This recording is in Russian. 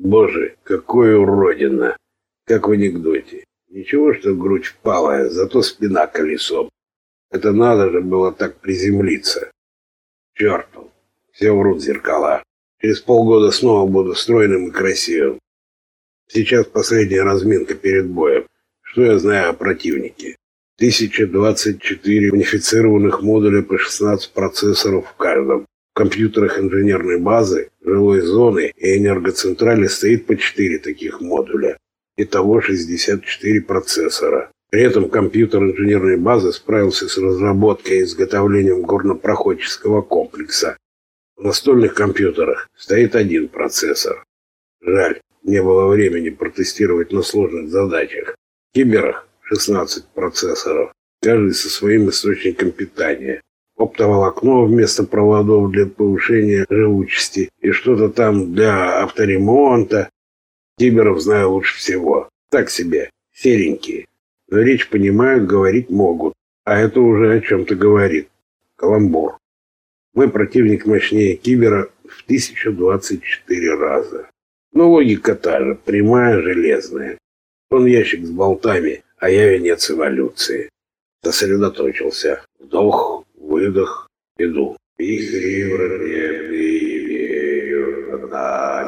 Боже, какой уродина! Как в анекдоте. Ничего, что грудь впалая, зато спина колесом. Это надо же было так приземлиться. Черту, все врут зеркала. Через полгода снова буду стройным и красивым. Сейчас последняя разминка перед боем. Что я знаю о противнике? 1024 унифицированных модуля по 16 процессоров в каждом. Компьютерах инженерной базы, жилой зоны и энергоцентрали стоит по 4 таких модуля. Итого 64 процессора. При этом компьютер инженерной базы справился с разработкой и изготовлением горнопроходческого комплекса. В настольных компьютерах стоит один процессор. Жаль, не было времени протестировать на сложных задачах. В киберах 16 процессоров, каждый со своим источником питания. Оптоволокно вместо проводов для повышения живучести и что-то там для авторемонта. Киберов знаю лучше всего. Так себе, серенькие. Но речь понимают, говорить могут. А это уже о чем-то говорит. Каламбур. Мой противник мощнее кибера в 1024 раза. Но логика та же, прямая, железная. Он ящик с болтами, а я венец эволюции. Сосредоточился. Вдох, выдох, иду. Вихри враждебные над нами.